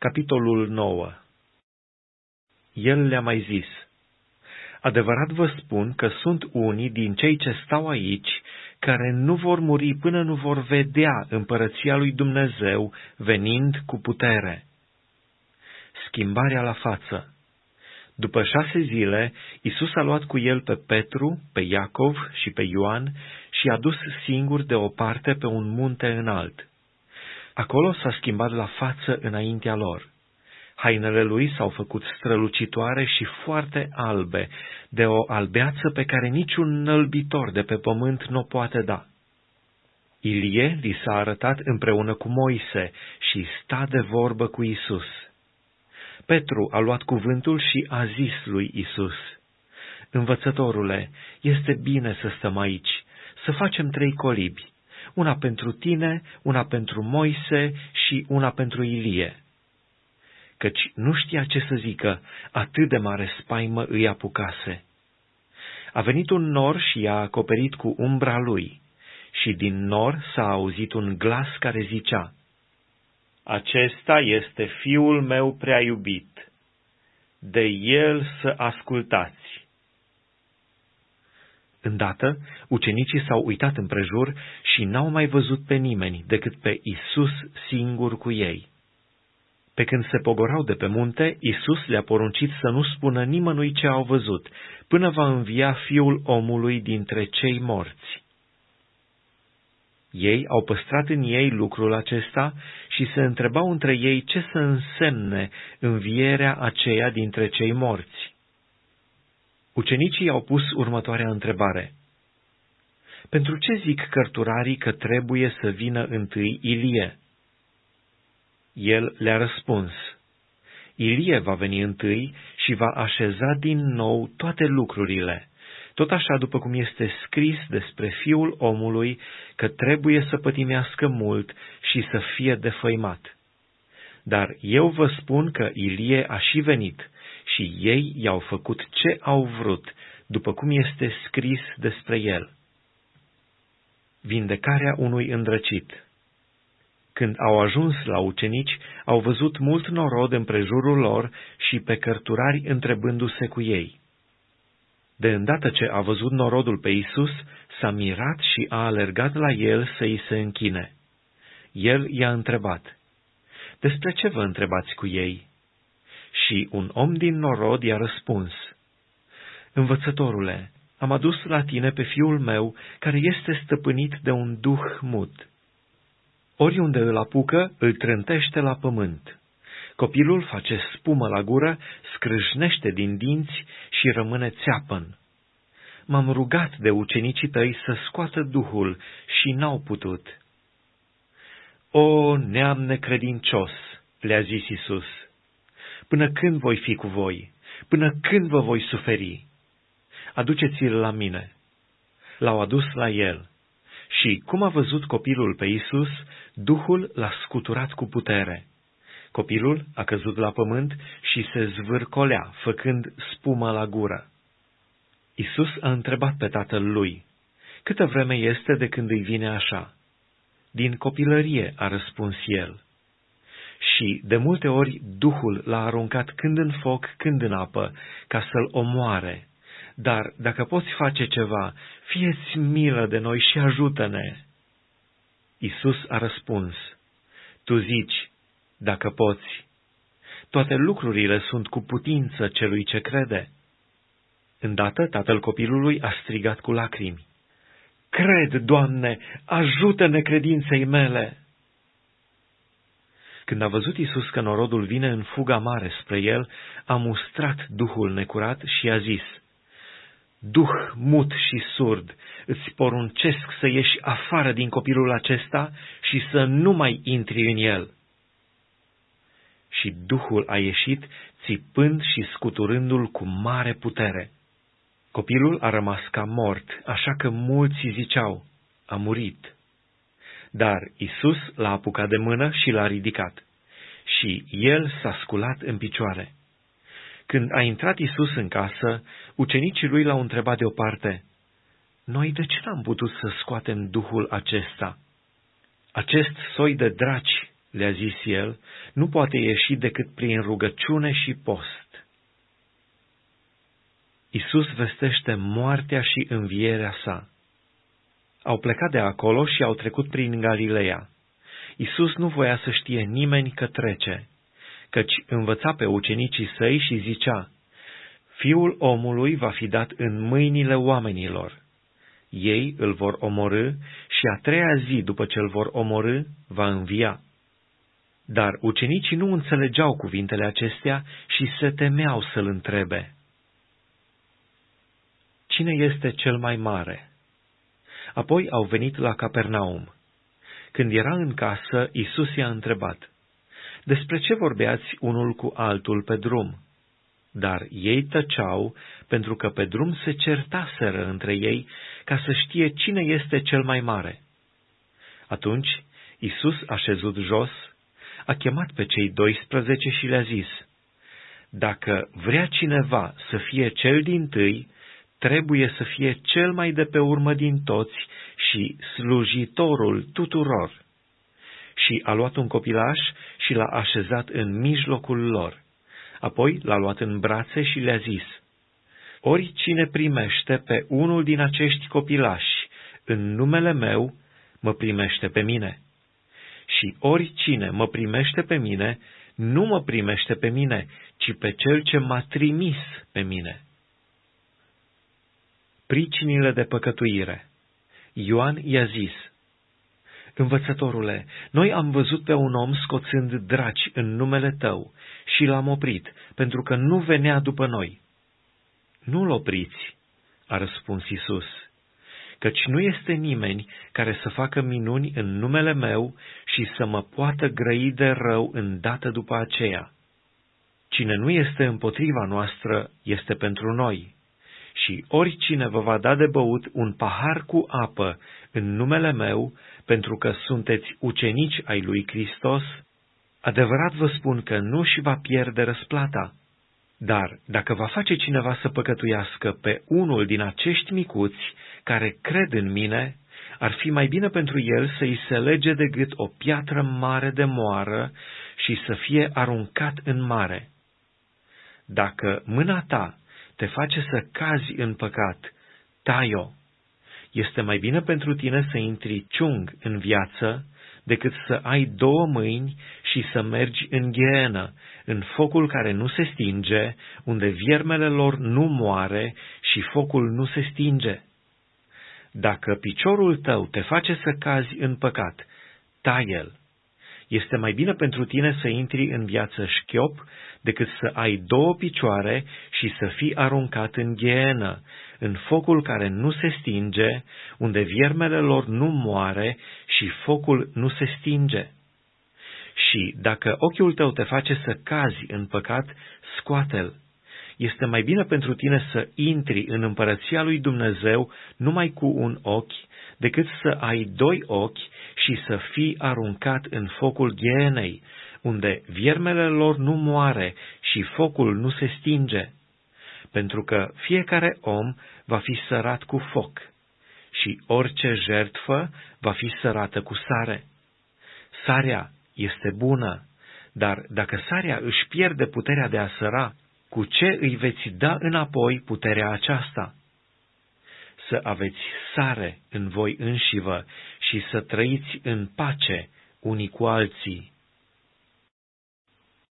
Capitolul 9 El le-a mai zis, Adevărat vă spun că sunt unii din cei ce stau aici care nu vor muri până nu vor vedea împărăția lui Dumnezeu venind cu putere. Schimbarea la față După șase zile, Isus a luat cu el pe Petru, pe Iacov și pe Ioan și a dus singur deoparte pe un munte înalt. Acolo s-a schimbat la față înaintea lor. Hainele lui s-au făcut strălucitoare și foarte albe, de o albeață pe care niciun nălbitor de pe pământ nu o poate da. Ilie li s-a arătat împreună cu Moise și sta de vorbă cu Isus. Petru a luat cuvântul și a zis lui Isus, Învățătorule, este bine să stăm aici, să facem trei colibi, una pentru tine, una pentru Moise și una pentru Ilie. Căci nu știa ce să zică, atât de mare spaimă îi apucase. A venit un nor și i-a acoperit cu umbra lui, și din nor s-a auzit un glas care zicea, Acesta este fiul meu prea iubit, de el să ascultați. Îndată, ucenicii s-au uitat împrejur și n-au mai văzut pe nimeni decât pe Isus singur cu ei. Pe când se pogorau de pe munte, Isus le-a poruncit să nu spună nimănui ce au văzut, până va învia fiul omului dintre cei morți. Ei au păstrat în ei lucrul acesta și se întrebau între ei ce să însemne învierea aceea dintre cei morți. Ucenicii au pus următoarea întrebare. Pentru ce zic cărturarii că trebuie să vină întâi Ilie? El le-a răspuns, Ilie va veni întâi și va așeza din nou toate lucrurile, tot așa după cum este scris despre fiul omului că trebuie să pătimească mult și să fie defăimat. Dar eu vă spun că Ilie a și venit și ei i-au făcut ce au vrut, după cum este scris despre el. Vindecarea unui îndrăcit Când au ajuns la ucenici, au văzut mult norod împrejurul lor și pe cărturari întrebându-se cu ei. De îndată ce a văzut norodul pe Isus, s-a mirat și a alergat la el să-i se închine. El i-a întrebat, Despre ce vă întrebați cu ei?" Și un om din norod i-a răspuns, Învățătorule, am adus la tine pe fiul meu, care este stăpânit de un duh mut. Oriunde îl apucă, îl trântește la pământ. Copilul face spumă la gură, scrâșnește din dinți și rămâne țeapăn. M-am rugat de ucenicii tăi să scoată duhul și n-au putut. O, neam necredincios, le-a zis Isus, Până când voi fi cu voi? Până când vă voi suferi? Aduceți-l la mine. L-au adus la el. Și, cum a văzut copilul pe Isus, Duhul l-a scuturat cu putere. Copilul a căzut la pământ și se zvârcolea, făcând spumă la gură. Isus a întrebat pe tatăl lui, Câtă vreme este de când îi vine așa? Din copilărie, a răspuns el și de multe ori Duhul l-a aruncat când în foc, când în apă, ca să-l omoare. Dar dacă poți face ceva, fieți milă de noi și ajută-ne. Isus a răspuns, Tu zici, dacă poți. Toate lucrurile sunt cu putință celui ce crede. Îndată tatăl copilului a strigat cu lacrimi. Cred, Doamne, ajută-ne credinței mele! Când a văzut Isus că norodul vine în fuga mare spre el, a mustrat duhul necurat și a zis, Duh mut și surd, îți poruncesc să ieși afară din copilul acesta și să nu mai intri în el. Și Duhul a ieșit, țipând și scuturându-l cu mare putere. Copilul a rămas ca mort, așa că mulți ziceau, a murit dar Isus l-a apucat de mână și l-a ridicat. Și el s-a sculat în picioare. Când a intrat Isus în casă, ucenicii lui l-au întrebat deoparte, Noi de ce n-am putut să scoatem Duhul acesta? Acest soi de draci le-a zis el, nu poate ieși decât prin rugăciune și post. Isus vestește moartea și învierea sa. Au plecat de acolo și au trecut prin Galileea. Isus nu voia să știe nimeni că trece, căci învăța pe ucenicii săi și zicea, Fiul omului va fi dat în mâinile oamenilor. Ei îl vor omorâ și a treia zi după ce îl vor omorâ, va învia. Dar ucenicii nu înțelegeau cuvintele acestea și se temeau să-l întrebe. Cine este cel mai mare? Apoi au venit la Capernaum. Când era în casă, Isus i-a întrebat, Despre ce vorbeați unul cu altul pe drum? Dar ei tăceau, pentru că pe drum se certaseră între ei, ca să știe cine este cel mai mare. Atunci, Isus a șezut jos, a chemat pe cei 12 și le-a zis, Dacă vrea cineva să fie cel din tâi, trebuie să fie cel mai de pe urmă din toți și slujitorul tuturor. Și a luat un copilaș și l-a așezat în mijlocul lor. Apoi l-a luat în brațe și le-a zis, Ori cine primește pe unul din acești copilași în numele meu, mă primește pe mine. Și oricine mă primește pe mine, nu mă primește pe mine, ci pe cel ce m-a trimis pe mine. Pricinile de păcătuire Ioan i-a zis, Învățătorule, noi am văzut pe un om scoțând draci în numele tău și l-am oprit, pentru că nu venea după noi. Nu-l opriți, a răspuns Isus, căci nu este nimeni care să facă minuni în numele meu și să mă poată grăi de rău îndată după aceea. Cine nu este împotriva noastră este pentru noi și oricine vă va da de băut un pahar cu apă în numele meu, pentru că sunteți ucenici ai lui Hristos, adevărat vă spun că nu și va pierde răsplata. Dar dacă va face cineva să păcătuiască pe unul din acești micuți care cred în mine, ar fi mai bine pentru el să-i se lege de gât o piatră mare de moară și să fie aruncat în mare. Dacă mâna ta te face să cazi în păcat, tai-o. Este mai bine pentru tine să intri ciung în viață decât să ai două mâini și să mergi în ghenă, în focul care nu se stinge, unde viermele lor nu moare și focul nu se stinge. Dacă piciorul tău te face să cazi în păcat, tai el. Este mai bine pentru tine să intri în viață șchiop decât să ai două picioare și să fii aruncat în ghienă, în focul care nu se stinge, unde viermele lor nu moare și focul nu se stinge. Și dacă ochiul tău te face să cazi în păcat, scoate-l. Este mai bine pentru tine să intri în împărăția lui Dumnezeu numai cu un ochi, decât să ai doi ochi și să fii aruncat în focul ghienei, unde viermele lor nu moare și focul nu se stinge, pentru că fiecare om va fi sărat cu foc și orice jertfă va fi sărată cu sare. Sarea este bună, dar dacă sarea își pierde puterea de a săra, cu ce îi veți da înapoi puterea aceasta? Să aveți sare în voi înșivă și să trăiți în pace unii cu alții.